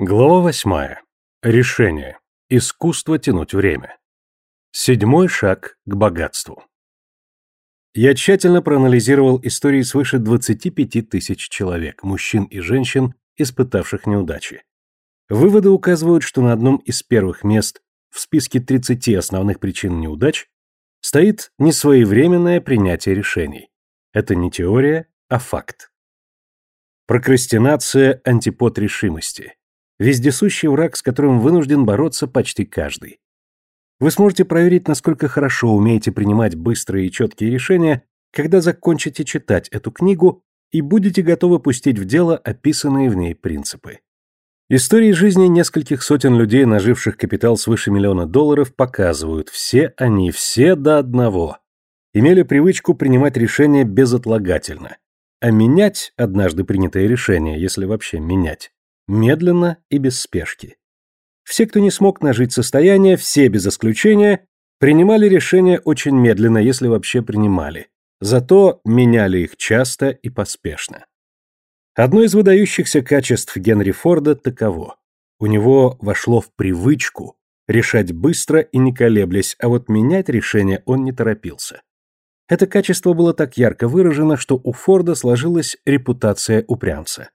Глава восьмая. Решение. Искусство тянуть время. Седьмой шаг к богатству. Я тщательно проанализировал истории свыше 25 тысяч человек, мужчин и женщин, испытавших неудачи. Выводы указывают, что на одном из первых мест в списке 30 основных причин неудач стоит несвоевременное принятие решений. Это не теория, а факт. Прокрастинация – антипод решимости. Вездесущий враг, с которым вынужден бороться почти каждый. Вы сможете проверить, насколько хорошо умеете принимать быстрые и четкие решения, когда закончите читать эту книгу и будете готовы пустить в дело описанные в ней принципы. Истории жизни нескольких сотен людей, наживших капитал свыше миллиона долларов, показывают, все они, все до одного, имели привычку принимать решения безотлагательно, а менять однажды принятое решение, если вообще менять, медленно и без спешки. Все, кто не смог нажить состояние, все без исключения, принимали решения очень медленно, если вообще принимали, зато меняли их часто и поспешно. Одно из выдающихся качеств Генри Форда таково. У него вошло в привычку решать быстро и не колеблясь, а вот менять решение он не торопился. Это качество было так ярко выражено, что у Форда сложилась репутация упрямца.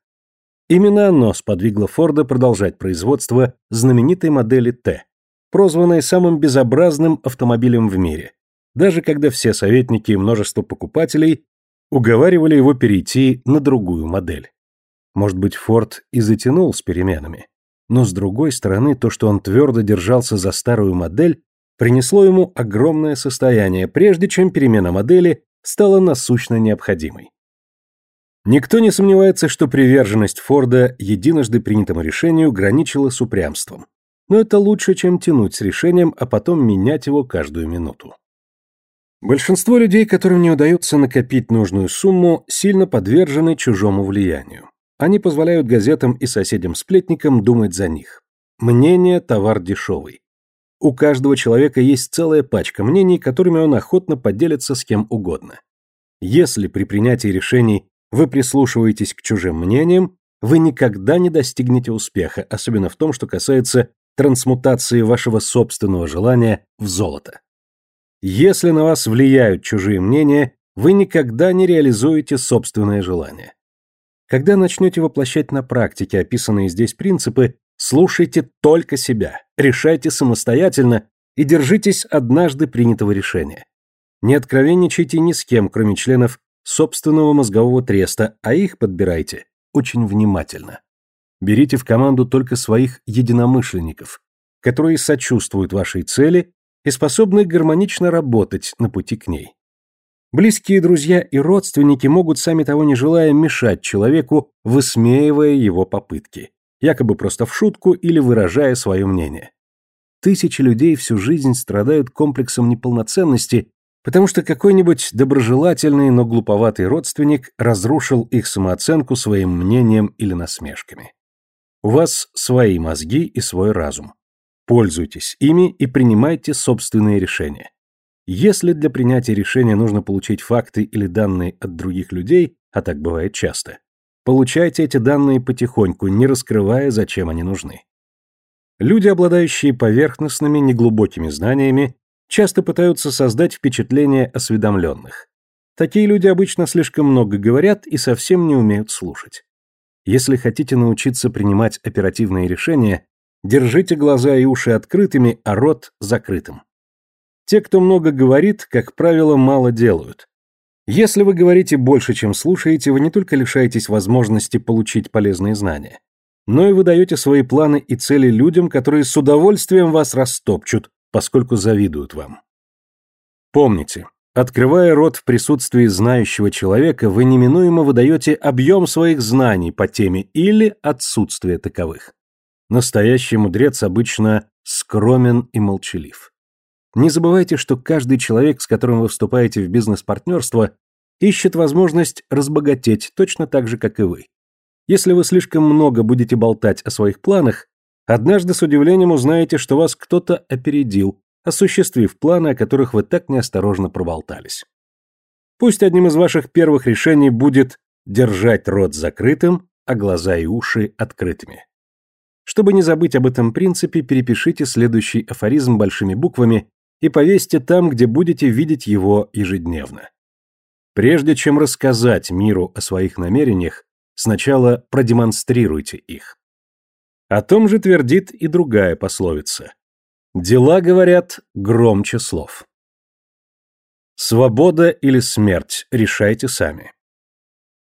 Именно оно сподвигло Форда продолжать производство знаменитой модели Т, прозванной самым безобразным автомобилем в мире, даже когда все советники и множество покупателей уговаривали его перейти на другую модель. Может быть, Форд и затянул с переменами. Но с другой стороны, то, что он твердо держался за старую модель, принесло ему огромное состояние, прежде чем перемена модели стала насущно необходимой. Никто не сомневается, что приверженность Форда единожды принятому решению граничила с упрямством. Но это лучше, чем тянуть с решением, а потом менять его каждую минуту. Большинство людей, которым не удается накопить нужную сумму, сильно подвержены чужому влиянию. Они позволяют газетам и соседям-сплетникам думать за них. Мнение – товар дешевый. У каждого человека есть целая пачка мнений, которыми он охотно поделится с кем угодно. Если при принятии решений вы прислушиваетесь к чужим мнениям, вы никогда не достигнете успеха, особенно в том, что касается трансмутации вашего собственного желания в золото. Если на вас влияют чужие мнения, вы никогда не реализуете собственное желание. Когда начнете воплощать на практике описанные здесь принципы, слушайте только себя, решайте самостоятельно и держитесь однажды принятого решения. Не откровенничайте ни с кем, кроме членов собственного мозгового треста, а их подбирайте очень внимательно. Берите в команду только своих единомышленников, которые сочувствуют вашей цели и способны гармонично работать на пути к ней. Близкие друзья и родственники могут, сами того не желая, мешать человеку, высмеивая его попытки, якобы просто в шутку или выражая свое мнение. Тысячи людей всю жизнь страдают комплексом неполноценности, потому что какой-нибудь доброжелательный, но глуповатый родственник разрушил их самооценку своим мнением или насмешками. У вас свои мозги и свой разум. Пользуйтесь ими и принимайте собственные решения. Если для принятия решения нужно получить факты или данные от других людей, а так бывает часто, получайте эти данные потихоньку, не раскрывая, зачем они нужны. Люди, обладающие поверхностными, неглубокими знаниями, часто пытаются создать впечатление осведомленных. Такие люди обычно слишком много говорят и совсем не умеют слушать. Если хотите научиться принимать оперативные решения, держите глаза и уши открытыми, а рот закрытым. Те, кто много говорит, как правило, мало делают. Если вы говорите больше, чем слушаете, вы не только лишаетесь возможности получить полезные знания, но и выдаете свои планы и цели людям, которые с удовольствием вас растопчут, поскольку завидуют вам. Помните, открывая рот в присутствии знающего человека, вы неминуемо выдаете объем своих знаний по теме или отсутствие таковых. Настоящий мудрец обычно скромен и молчалив. Не забывайте, что каждый человек, с которым вы вступаете в бизнес-партнерство, ищет возможность разбогатеть точно так же, как и вы. Если вы слишком много будете болтать о своих планах, однажды с удивлением узнаете, что вас кто-то опередил, осуществив планы, о которых вы так неосторожно проболтались. Пусть одним из ваших первых решений будет держать рот закрытым, а глаза и уши открытыми. Чтобы не забыть об этом принципе, перепишите следующий афоризм большими буквами и повесьте там, где будете видеть его ежедневно. Прежде чем рассказать миру о своих намерениях, сначала продемонстрируйте их. О том же твердит и другая пословица. Дела, говорят, громче слов. Свобода или смерть, решайте сами.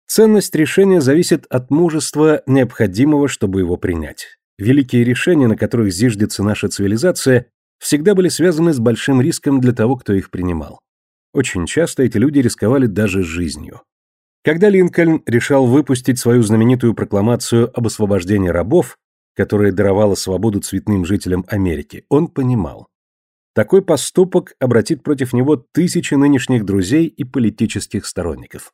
Ценность решения зависит от мужества, необходимого, чтобы его принять. Великие решения, на которых зиждется наша цивилизация, всегда были связаны с большим риском для того, кто их принимал. Очень часто эти люди рисковали даже жизнью. Когда Линкольн решал выпустить свою знаменитую прокламацию об освобождении рабов, которая даровала свободу цветным жителям Америки, он понимал. Такой поступок обратит против него тысячи нынешних друзей и политических сторонников.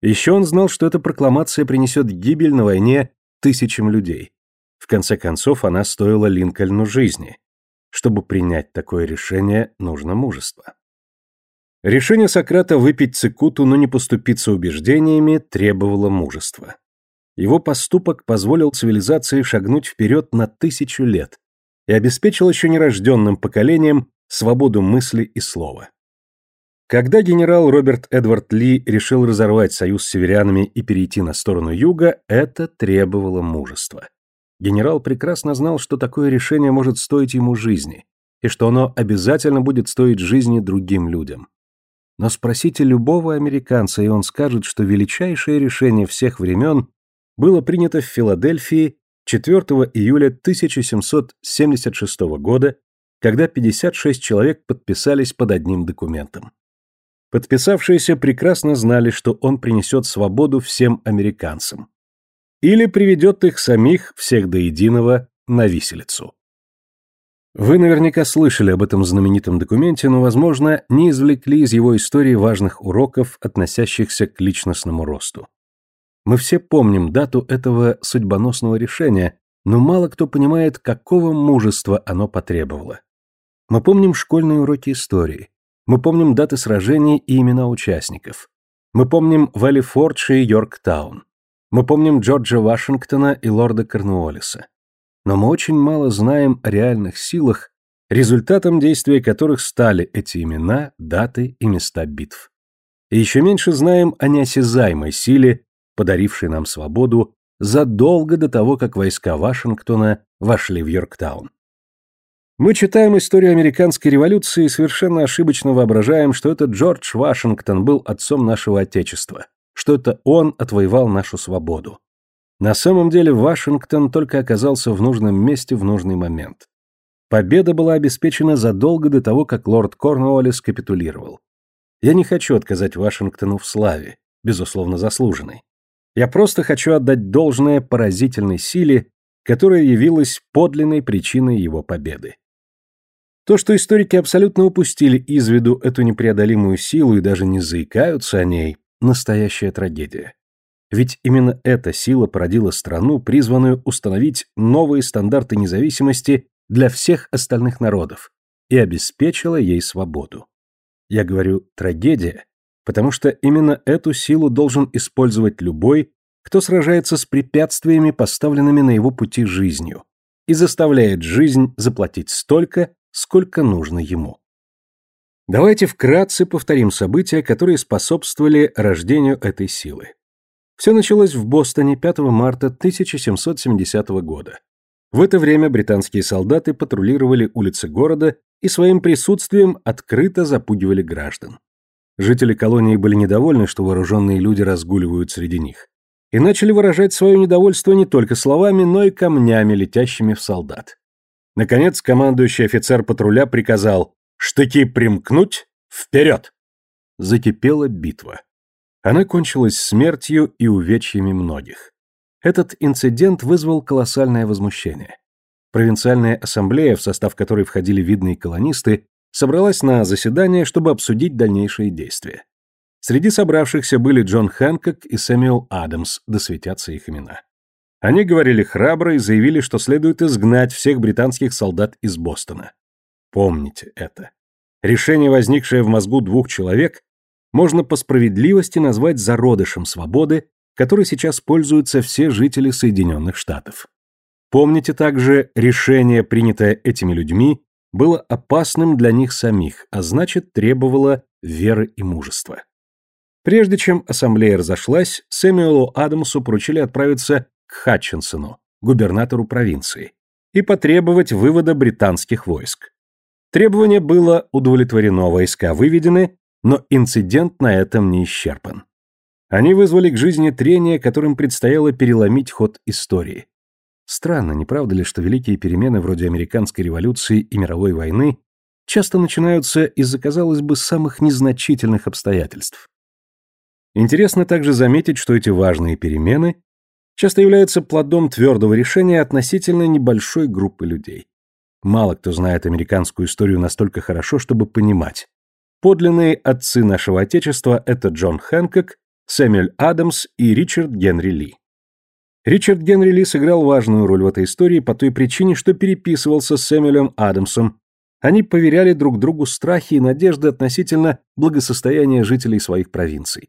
Еще он знал, что эта прокламация принесет гибель на войне тысячам людей. В конце концов, она стоила Линкольну жизни. Чтобы принять такое решение, нужно мужество. Решение Сократа выпить цикуту, но не поступиться убеждениями, требовало мужества. Его поступок позволил цивилизации шагнуть вперед на тысячу лет и обеспечил еще нерожденным поколениям свободу мысли и слова. Когда генерал Роберт Эдвард Ли решил разорвать союз с северянами и перейти на сторону юга, это требовало мужества. Генерал прекрасно знал, что такое решение может стоить ему жизни, и что оно обязательно будет стоить жизни другим людям. Но спросите любого американца, и он скажет, что величайшее решение всех времен было принято в Филадельфии 4 июля 1776 года, когда 56 человек подписались под одним документом. Подписавшиеся прекрасно знали, что он принесет свободу всем американцам. Или приведет их самих, всех до единого, на виселицу. Вы наверняка слышали об этом знаменитом документе, но, возможно, не извлекли из его истории важных уроков, относящихся к личностному росту. Мы все помним дату этого судьбоносного решения, но мало кто понимает, какого мужества оно потребовало. Мы помним школьные уроки истории. Мы помним даты сражений и имена участников. Мы помним Валли Фордши и Йорктаун. Мы помним Джорджа Вашингтона и лорда Корнуоллиса но мы очень мало знаем о реальных силах, результатом действия которых стали эти имена, даты и места битв. И еще меньше знаем о неосязаемой силе, подарившей нам свободу задолго до того, как войска Вашингтона вошли в Йорктаун. Мы читаем историю американской революции и совершенно ошибочно воображаем, что это Джордж Вашингтон был отцом нашего Отечества, что это он отвоевал нашу свободу. На самом деле Вашингтон только оказался в нужном месте в нужный момент. Победа была обеспечена задолго до того, как лорд Корнуоллес капитулировал. Я не хочу отказать Вашингтону в славе, безусловно заслуженной. Я просто хочу отдать должное поразительной силе, которая явилась подлинной причиной его победы. То, что историки абсолютно упустили из виду эту непреодолимую силу и даже не заикаются о ней, настоящая трагедия. Ведь именно эта сила породила страну, призванную установить новые стандарты независимости для всех остальных народов и обеспечила ей свободу. Я говорю «трагедия», потому что именно эту силу должен использовать любой, кто сражается с препятствиями, поставленными на его пути жизнью, и заставляет жизнь заплатить столько, сколько нужно ему. Давайте вкратце повторим события, которые способствовали рождению этой силы. Все началось в Бостоне 5 марта 1770 года. В это время британские солдаты патрулировали улицы города и своим присутствием открыто запугивали граждан. Жители колонии были недовольны, что вооруженные люди разгуливают среди них, и начали выражать свое недовольство не только словами, но и камнями, летящими в солдат. Наконец, командующий офицер патруля приказал «Штыки примкнуть! Вперед!» Закипела битва. Она кончилась смертью и увечьями многих. Этот инцидент вызвал колоссальное возмущение. Провинциальная ассамблея, в состав которой входили видные колонисты, собралась на заседание, чтобы обсудить дальнейшие действия. Среди собравшихся были Джон Хэнкок и Сэмюэл Адамс, досветятся их имена. Они говорили храбро и заявили, что следует изгнать всех британских солдат из Бостона. Помните это. Решение, возникшее в мозгу двух человек, можно по справедливости назвать зародышем свободы, которой сейчас пользуются все жители Соединенных Штатов. Помните также, решение, принятое этими людьми, было опасным для них самих, а значит, требовало веры и мужества. Прежде чем ассамблея разошлась, Сэмюэлу Адамсу поручили отправиться к Хатчинсону, губернатору провинции, и потребовать вывода британских войск. Требование было удовлетворено, войска выведены, но инцидент на этом не исчерпан. Они вызвали к жизни трения, которым предстояло переломить ход истории. Странно, не правда ли, что великие перемены вроде американской революции и мировой войны часто начинаются из-за, казалось бы, самых незначительных обстоятельств? Интересно также заметить, что эти важные перемены часто являются плодом твердого решения относительно небольшой группы людей. Мало кто знает американскую историю настолько хорошо, чтобы понимать. Подлинные отцы нашего Отечества – это Джон Хэнкок, Сэмюэль Адамс и Ричард Генри Ли. Ричард Генри Ли сыграл важную роль в этой истории по той причине, что переписывался с Сэмюэлем Адамсом. Они поверяли друг другу страхи и надежды относительно благосостояния жителей своих провинций.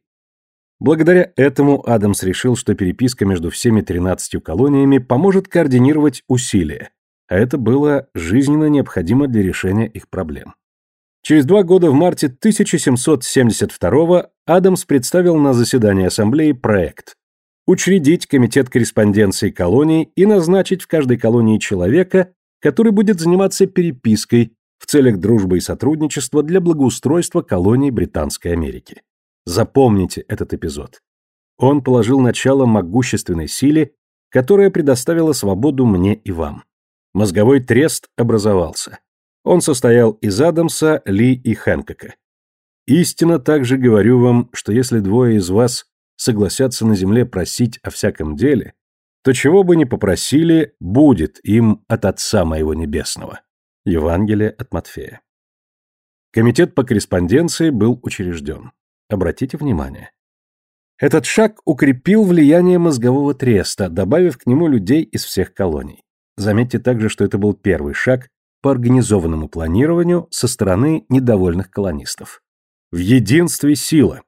Благодаря этому Адамс решил, что переписка между всеми 13 колониями поможет координировать усилия, а это было жизненно необходимо для решения их проблем. Через два года в марте 1772 Адамс представил на заседании ассамблеи проект учредить комитет корреспонденции колоний и назначить в каждой колонии человека, который будет заниматься перепиской в целях дружбы и сотрудничества для благоустройства колоний Британской Америки. Запомните этот эпизод. Он положил начало могущественной силе, которая предоставила свободу мне и вам. Мозговой трест образовался. Он состоял из Адамса, Ли и Хэнкока. Истинно также говорю вам, что если двое из вас согласятся на земле просить о всяком деле, то чего бы ни попросили, будет им от Отца Моего Небесного. Евангелие от Матфея. Комитет по корреспонденции был учрежден. Обратите внимание. Этот шаг укрепил влияние мозгового треста, добавив к нему людей из всех колоний. Заметьте также, что это был первый шаг по организованному планированию со стороны недовольных колонистов. В единстве сила.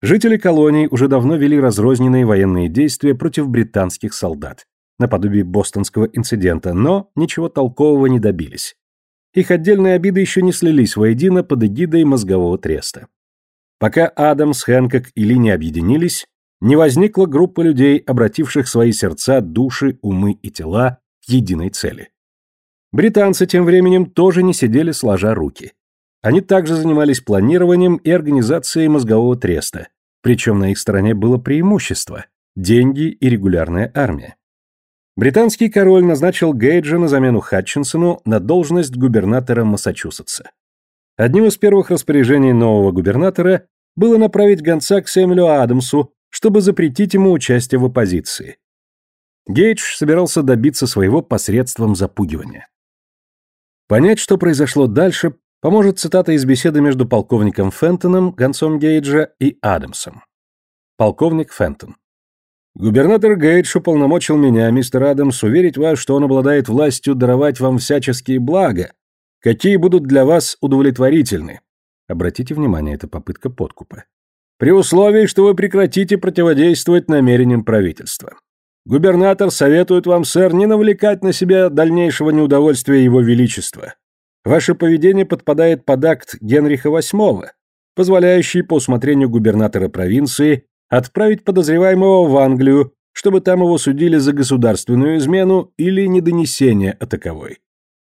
Жители колоний уже давно вели разрозненные военные действия против британских солдат, наподобие бостонского инцидента, но ничего толкового не добились. Их отдельные обиды еще не слились воедино под эгидой мозгового треста. Пока Адамс, Хэнкок и Ли не объединились, не возникла группа людей, обративших свои сердца, души, умы и тела к единой цели. Британцы тем временем тоже не сидели сложа руки. Они также занимались планированием и организацией мозгового треста, причем на их стороне было преимущество – деньги и регулярная армия. Британский король назначил Гейджа на замену Хатчинсону на должность губернатора Массачусетса. Одним из первых распоряжений нового губернатора было направить гонца к Сэмюэлю Адамсу, чтобы запретить ему участие в оппозиции. Гейдж собирался добиться своего посредством запугивания. Понять, что произошло дальше, поможет цитата из беседы между полковником Фентоном, гонцом Гейджа, и Адамсом. Полковник Фентон. Губернатор Гейдж уполномочил меня, мистер Адамс, уверить вас, что он обладает властью даровать вам всяческие блага, какие будут для вас удовлетворительны. Обратите внимание, это попытка подкупа. При условии, что вы прекратите противодействовать намерениям правительства. Губернатор советует вам, сэр, не навлекать на себя дальнейшего неудовольствия его величества. Ваше поведение подпадает под акт Генриха VIII, позволяющий по усмотрению губернатора провинции отправить подозреваемого в Англию, чтобы там его судили за государственную измену или недонесение о таковой.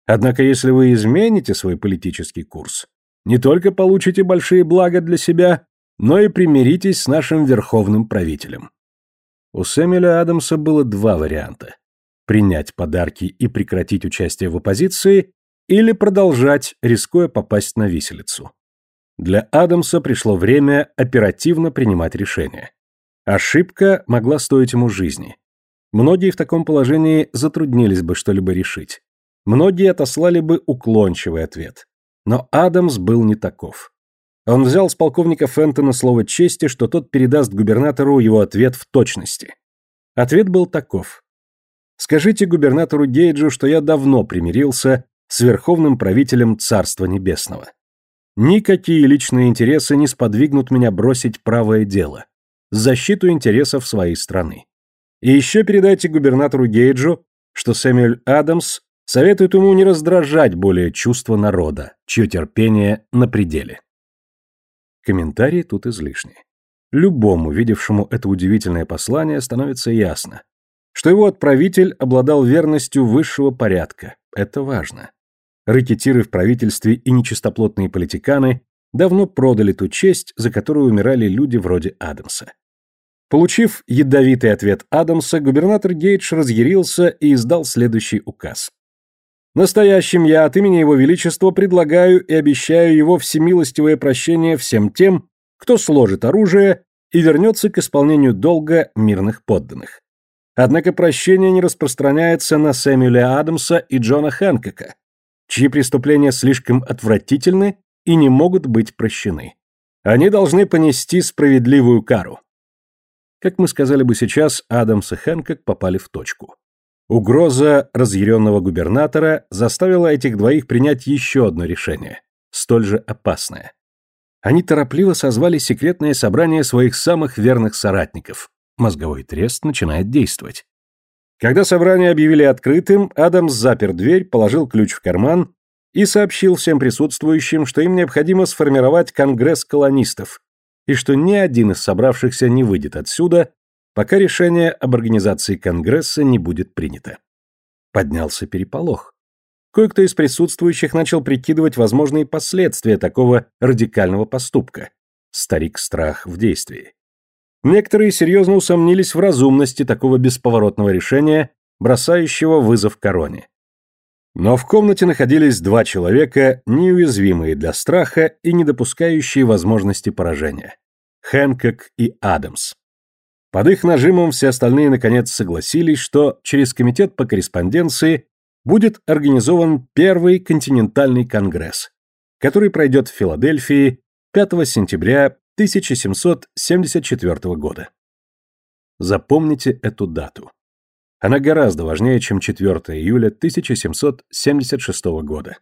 Однако если вы измените свой политический курс, не только получите большие блага для себя, но и примиритесь с нашим верховным правителем. У Сэмюэля Адамса было два варианта. Принять подарки и прекратить участие в оппозиции или продолжать, рискуя попасть на виселицу. Для Адамса пришло время оперативно принимать решения. Ошибка могла стоить ему жизни. Многие в таком положении затруднились бы что-либо решить. Многие отослали бы уклончивый ответ. Но Адамс был не таков. Он взял с полковника Фентона слово чести, что тот передаст губернатору его ответ в точности. Ответ был таков. «Скажите губернатору Гейджу, что я давно примирился с верховным правителем Царства Небесного. Никакие личные интересы не сподвигнут меня бросить правое дело, защиту интересов своей страны. И еще передайте губернатору Гейджу, что Сэмюэль Адамс советует ему не раздражать более чувства народа, чье терпение на пределе. Комментарии тут излишни. Любому, видевшему это удивительное послание, становится ясно, что его отправитель обладал верностью высшего порядка. Это важно. Ракетиры в правительстве и нечистоплотные политиканы давно продали ту честь, за которую умирали люди вроде Адамса. Получив ядовитый ответ Адамса, губернатор Гейдж разъярился и издал следующий указ. «Настоящим я от имени Его Величества предлагаю и обещаю его всемилостивое прощение всем тем, кто сложит оружие и вернется к исполнению долга мирных подданных. Однако прощение не распространяется на Сэмюэля Адамса и Джона Хэнкока, чьи преступления слишком отвратительны и не могут быть прощены. Они должны понести справедливую кару. Как мы сказали бы сейчас, Адамс и Хэнкок попали в точку. Угроза разъяренного губернатора заставила этих двоих принять еще одно решение, столь же опасное. Они торопливо созвали секретное собрание своих самых верных соратников. Мозговой трест начинает действовать. Когда собрание объявили открытым, Адамс запер дверь, положил ключ в карман и сообщил всем присутствующим, что им необходимо сформировать конгресс колонистов, и что ни один из собравшихся не выйдет отсюда, пока решение об организации конгресса не будет принято. Поднялся переполох. Кое-кто из присутствующих начал прикидывать возможные последствия такого радикального поступка. Старик страх в действии. Некоторые серьезно усомнились в разумности такого бесповоротного решения, бросающего вызов короне. Но в комнате находились два человека, неуязвимые для страха и не допускающие возможности поражения. Хэнкок и Адамс. Под их нажимом все остальные наконец согласились, что через комитет по корреспонденции будет организован первый континентальный конгресс, который пройдет в Филадельфии 5 сентября 1774 года. Запомните эту дату. Она гораздо важнее, чем 4 июля 1776 года.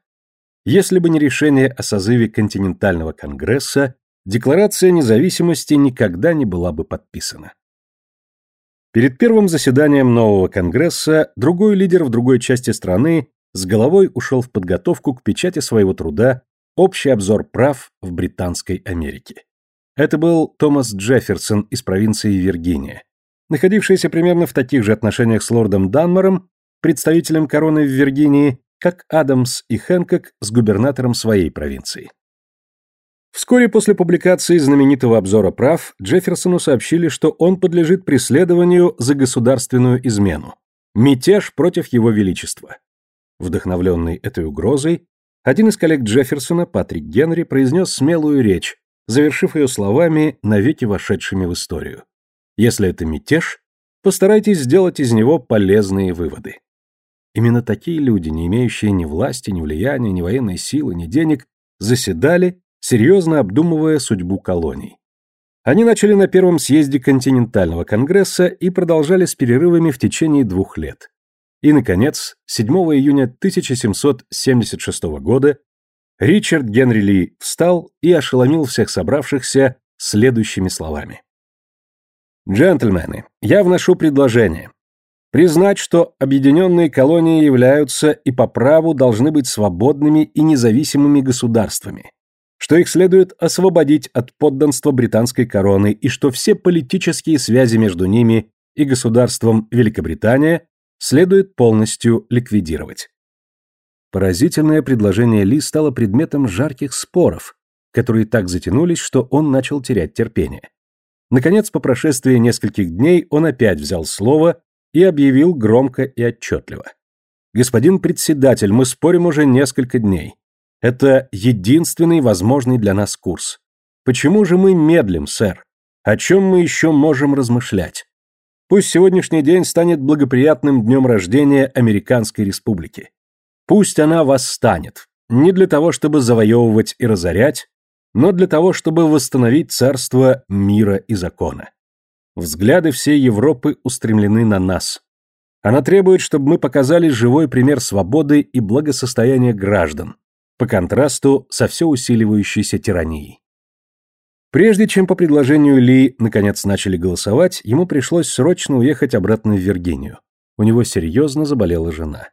Если бы не решение о созыве континентального конгресса, Декларация независимости никогда не была бы подписана. Перед первым заседанием нового конгресса другой лидер в другой части страны с головой ушел в подготовку к печати своего труда «Общий обзор прав в Британской Америке». Это был Томас Джефферсон из провинции Виргиния, находившийся примерно в таких же отношениях с лордом Данмором, представителем короны в Виргинии, как Адамс и Хэнкок с губернатором своей провинции. Вскоре после публикации знаменитого обзора прав Джефферсону сообщили, что он подлежит преследованию за государственную измену. Мятеж против его величества. Вдохновленный этой угрозой, один из коллег Джефферсона, Патрик Генри, произнес смелую речь, завершив ее словами, навеки вошедшими в историю. Если это мятеж, постарайтесь сделать из него полезные выводы. Именно такие люди, не имеющие ни власти, ни влияния, ни военной силы, ни денег, заседали, серьезно обдумывая судьбу колоний. Они начали на первом съезде континентального конгресса и продолжали с перерывами в течение двух лет. И, наконец, 7 июня 1776 года Ричард Генри Ли встал и ошеломил всех собравшихся следующими словами. «Джентльмены, я вношу предложение. Признать, что объединенные колонии являются и по праву должны быть свободными и независимыми государствами, что их следует освободить от подданства британской короны и что все политические связи между ними и государством Великобритания следует полностью ликвидировать. Поразительное предложение Ли стало предметом жарких споров, которые так затянулись, что он начал терять терпение. Наконец, по прошествии нескольких дней он опять взял слово и объявил громко и отчетливо. «Господин председатель, мы спорим уже несколько дней. Это единственный возможный для нас курс. Почему же мы медлим, сэр? О чем мы еще можем размышлять? Пусть сегодняшний день станет благоприятным днем рождения Американской Республики. Пусть она восстанет, не для того, чтобы завоевывать и разорять, но для того, чтобы восстановить царство мира и закона. Взгляды всей Европы устремлены на нас. Она требует, чтобы мы показали живой пример свободы и благосостояния граждан, по контрасту со все усиливающейся тиранией. Прежде чем по предложению Ли наконец начали голосовать, ему пришлось срочно уехать обратно в Виргинию. У него серьезно заболела жена.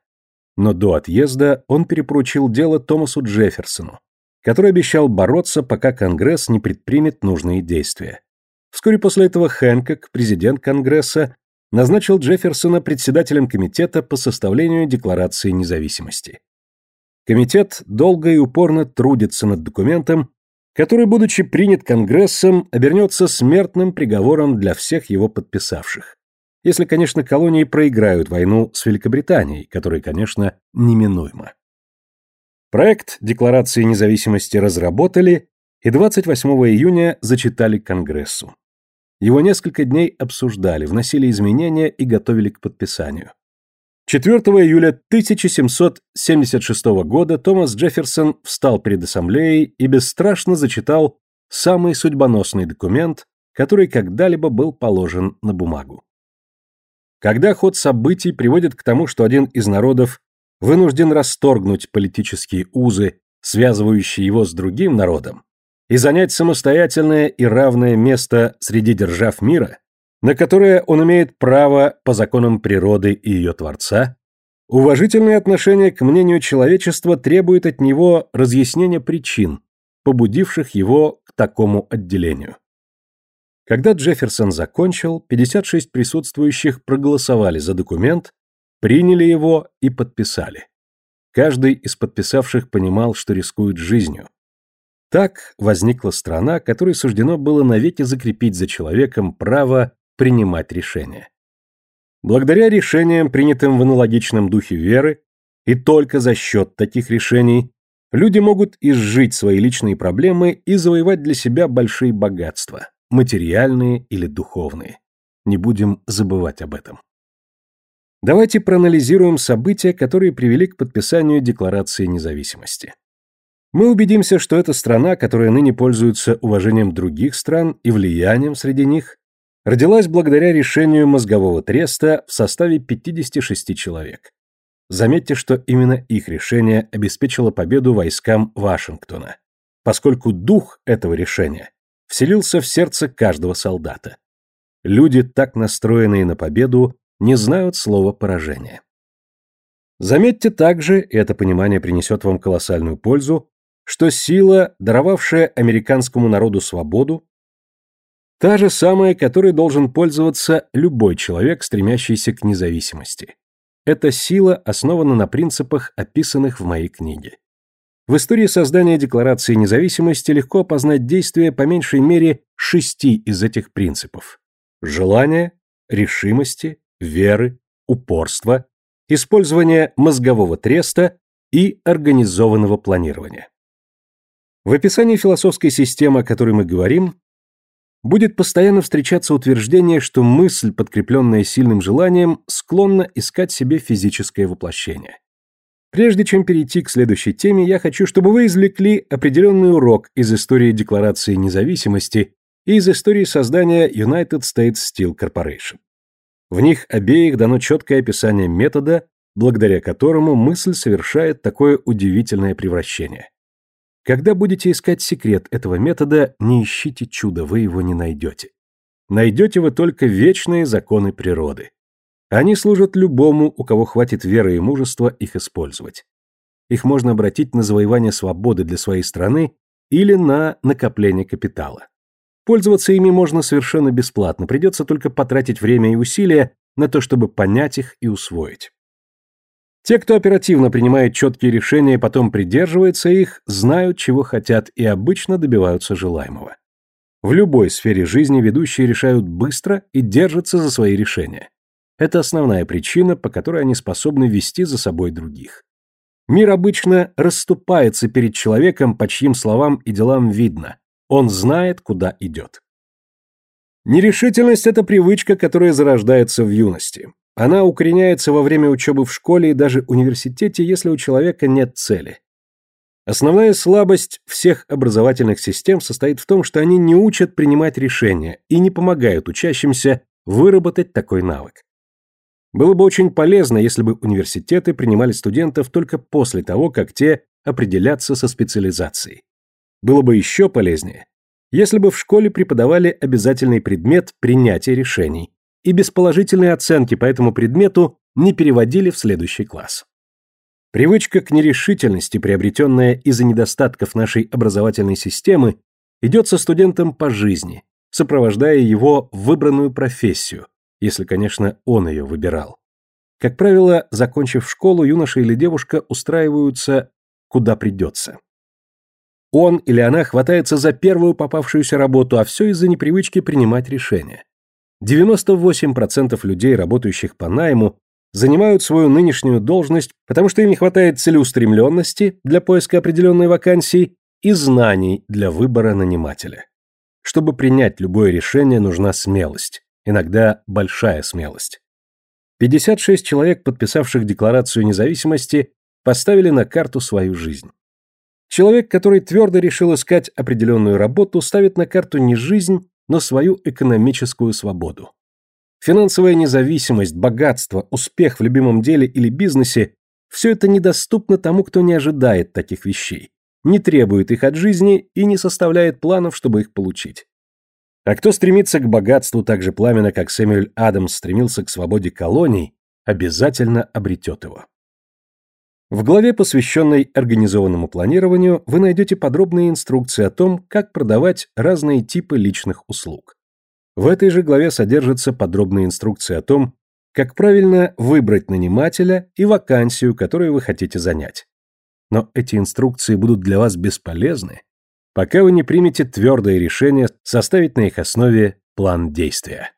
Но до отъезда он перепоручил дело Томасу Джефферсону, который обещал бороться, пока Конгресс не предпримет нужные действия. Вскоре после этого Хэнкок, президент Конгресса, назначил Джефферсона председателем комитета по составлению Декларации независимости. Комитет долго и упорно трудится над документом, который, будучи принят Конгрессом, обернется смертным приговором для всех его подписавших. Если, конечно, колонии проиграют войну с Великобританией, которая, конечно, неминуема. Проект Декларации независимости разработали и 28 июня зачитали Конгрессу. Его несколько дней обсуждали, вносили изменения и готовили к подписанию. 4 июля 1776 года Томас Джефферсон встал перед ассамблеей и бесстрашно зачитал самый судьбоносный документ, который когда-либо был положен на бумагу. Когда ход событий приводит к тому, что один из народов вынужден расторгнуть политические узы, связывающие его с другим народом, и занять самостоятельное и равное место среди держав мира, на которое он имеет право по законам природы и ее Творца, уважительное отношение к мнению человечества требует от него разъяснения причин, побудивших его к такому отделению. Когда Джефферсон закончил, 56 присутствующих проголосовали за документ, приняли его и подписали. Каждый из подписавших понимал, что рискует жизнью. Так возникла страна, которой суждено было навеки закрепить за человеком право принимать решения. Благодаря решениям, принятым в аналогичном духе веры, и только за счет таких решений, люди могут изжить свои личные проблемы и завоевать для себя большие богатства, материальные или духовные. Не будем забывать об этом. Давайте проанализируем события, которые привели к подписанию Декларации независимости. Мы убедимся, что эта страна, которая ныне пользуется уважением других стран и влиянием среди них, родилась благодаря решению мозгового треста в составе 56 человек. Заметьте, что именно их решение обеспечило победу войскам Вашингтона, поскольку дух этого решения вселился в сердце каждого солдата. Люди, так настроенные на победу, не знают слова поражения. Заметьте также, и это понимание принесет вам колоссальную пользу, что сила, даровавшая американскому народу свободу, та же самая, которой должен пользоваться любой человек, стремящийся к независимости. Эта сила основана на принципах, описанных в моей книге. В истории создания Декларации независимости легко опознать действия по меньшей мере шести из этих принципов. Желание, решимости, веры, упорства, использование мозгового треста и организованного планирования. В описании философской системы, о которой мы говорим, будет постоянно встречаться утверждение, что мысль, подкрепленная сильным желанием, склонна искать себе физическое воплощение. Прежде чем перейти к следующей теме, я хочу, чтобы вы извлекли определенный урок из истории Декларации независимости и из истории создания United States Steel Corporation. В них обеих дано четкое описание метода, благодаря которому мысль совершает такое удивительное превращение. Когда будете искать секрет этого метода, не ищите чуда, вы его не найдете. Найдете вы только вечные законы природы. Они служат любому, у кого хватит веры и мужества их использовать. Их можно обратить на завоевание свободы для своей страны или на накопление капитала. Пользоваться ими можно совершенно бесплатно, придется только потратить время и усилия на то, чтобы понять их и усвоить. Те, кто оперативно принимает четкие решения и потом придерживается их, знают, чего хотят и обычно добиваются желаемого. В любой сфере жизни ведущие решают быстро и держатся за свои решения. Это основная причина, по которой они способны вести за собой других. Мир обычно расступается перед человеком, по чьим словам и делам видно. Он знает, куда идет. Нерешительность – это привычка, которая зарождается в юности. Она укореняется во время учебы в школе и даже университете, если у человека нет цели. Основная слабость всех образовательных систем состоит в том, что они не учат принимать решения и не помогают учащимся выработать такой навык. Было бы очень полезно, если бы университеты принимали студентов только после того, как те определятся со специализацией. Было бы еще полезнее, если бы в школе преподавали обязательный предмет принятия решений, и без положительной оценки по этому предмету не переводили в следующий класс. Привычка к нерешительности, приобретенная из-за недостатков нашей образовательной системы, идет со студентом по жизни, сопровождая его в выбранную профессию, если, конечно, он ее выбирал. Как правило, закончив школу, юноша или девушка устраиваются куда придется. Он или она хватается за первую попавшуюся работу, а все из-за непривычки принимать решения. 98% людей, работающих по найму, занимают свою нынешнюю должность, потому что им не хватает целеустремленности для поиска определенной вакансии и знаний для выбора нанимателя. Чтобы принять любое решение, нужна смелость, иногда большая смелость. 56 человек, подписавших Декларацию независимости, поставили на карту свою жизнь. Человек, который твердо решил искать определенную работу, ставит на карту не жизнь, но свою экономическую свободу. Финансовая независимость, богатство, успех в любимом деле или бизнесе – все это недоступно тому, кто не ожидает таких вещей, не требует их от жизни и не составляет планов, чтобы их получить. А кто стремится к богатству так же пламенно, как Сэмюэль Адамс стремился к свободе колоний, обязательно обретет его. В главе, посвященной организованному планированию, вы найдете подробные инструкции о том, как продавать разные типы личных услуг. В этой же главе содержатся подробные инструкции о том, как правильно выбрать нанимателя и вакансию, которую вы хотите занять. Но эти инструкции будут для вас бесполезны, пока вы не примете твердое решение составить на их основе план действия.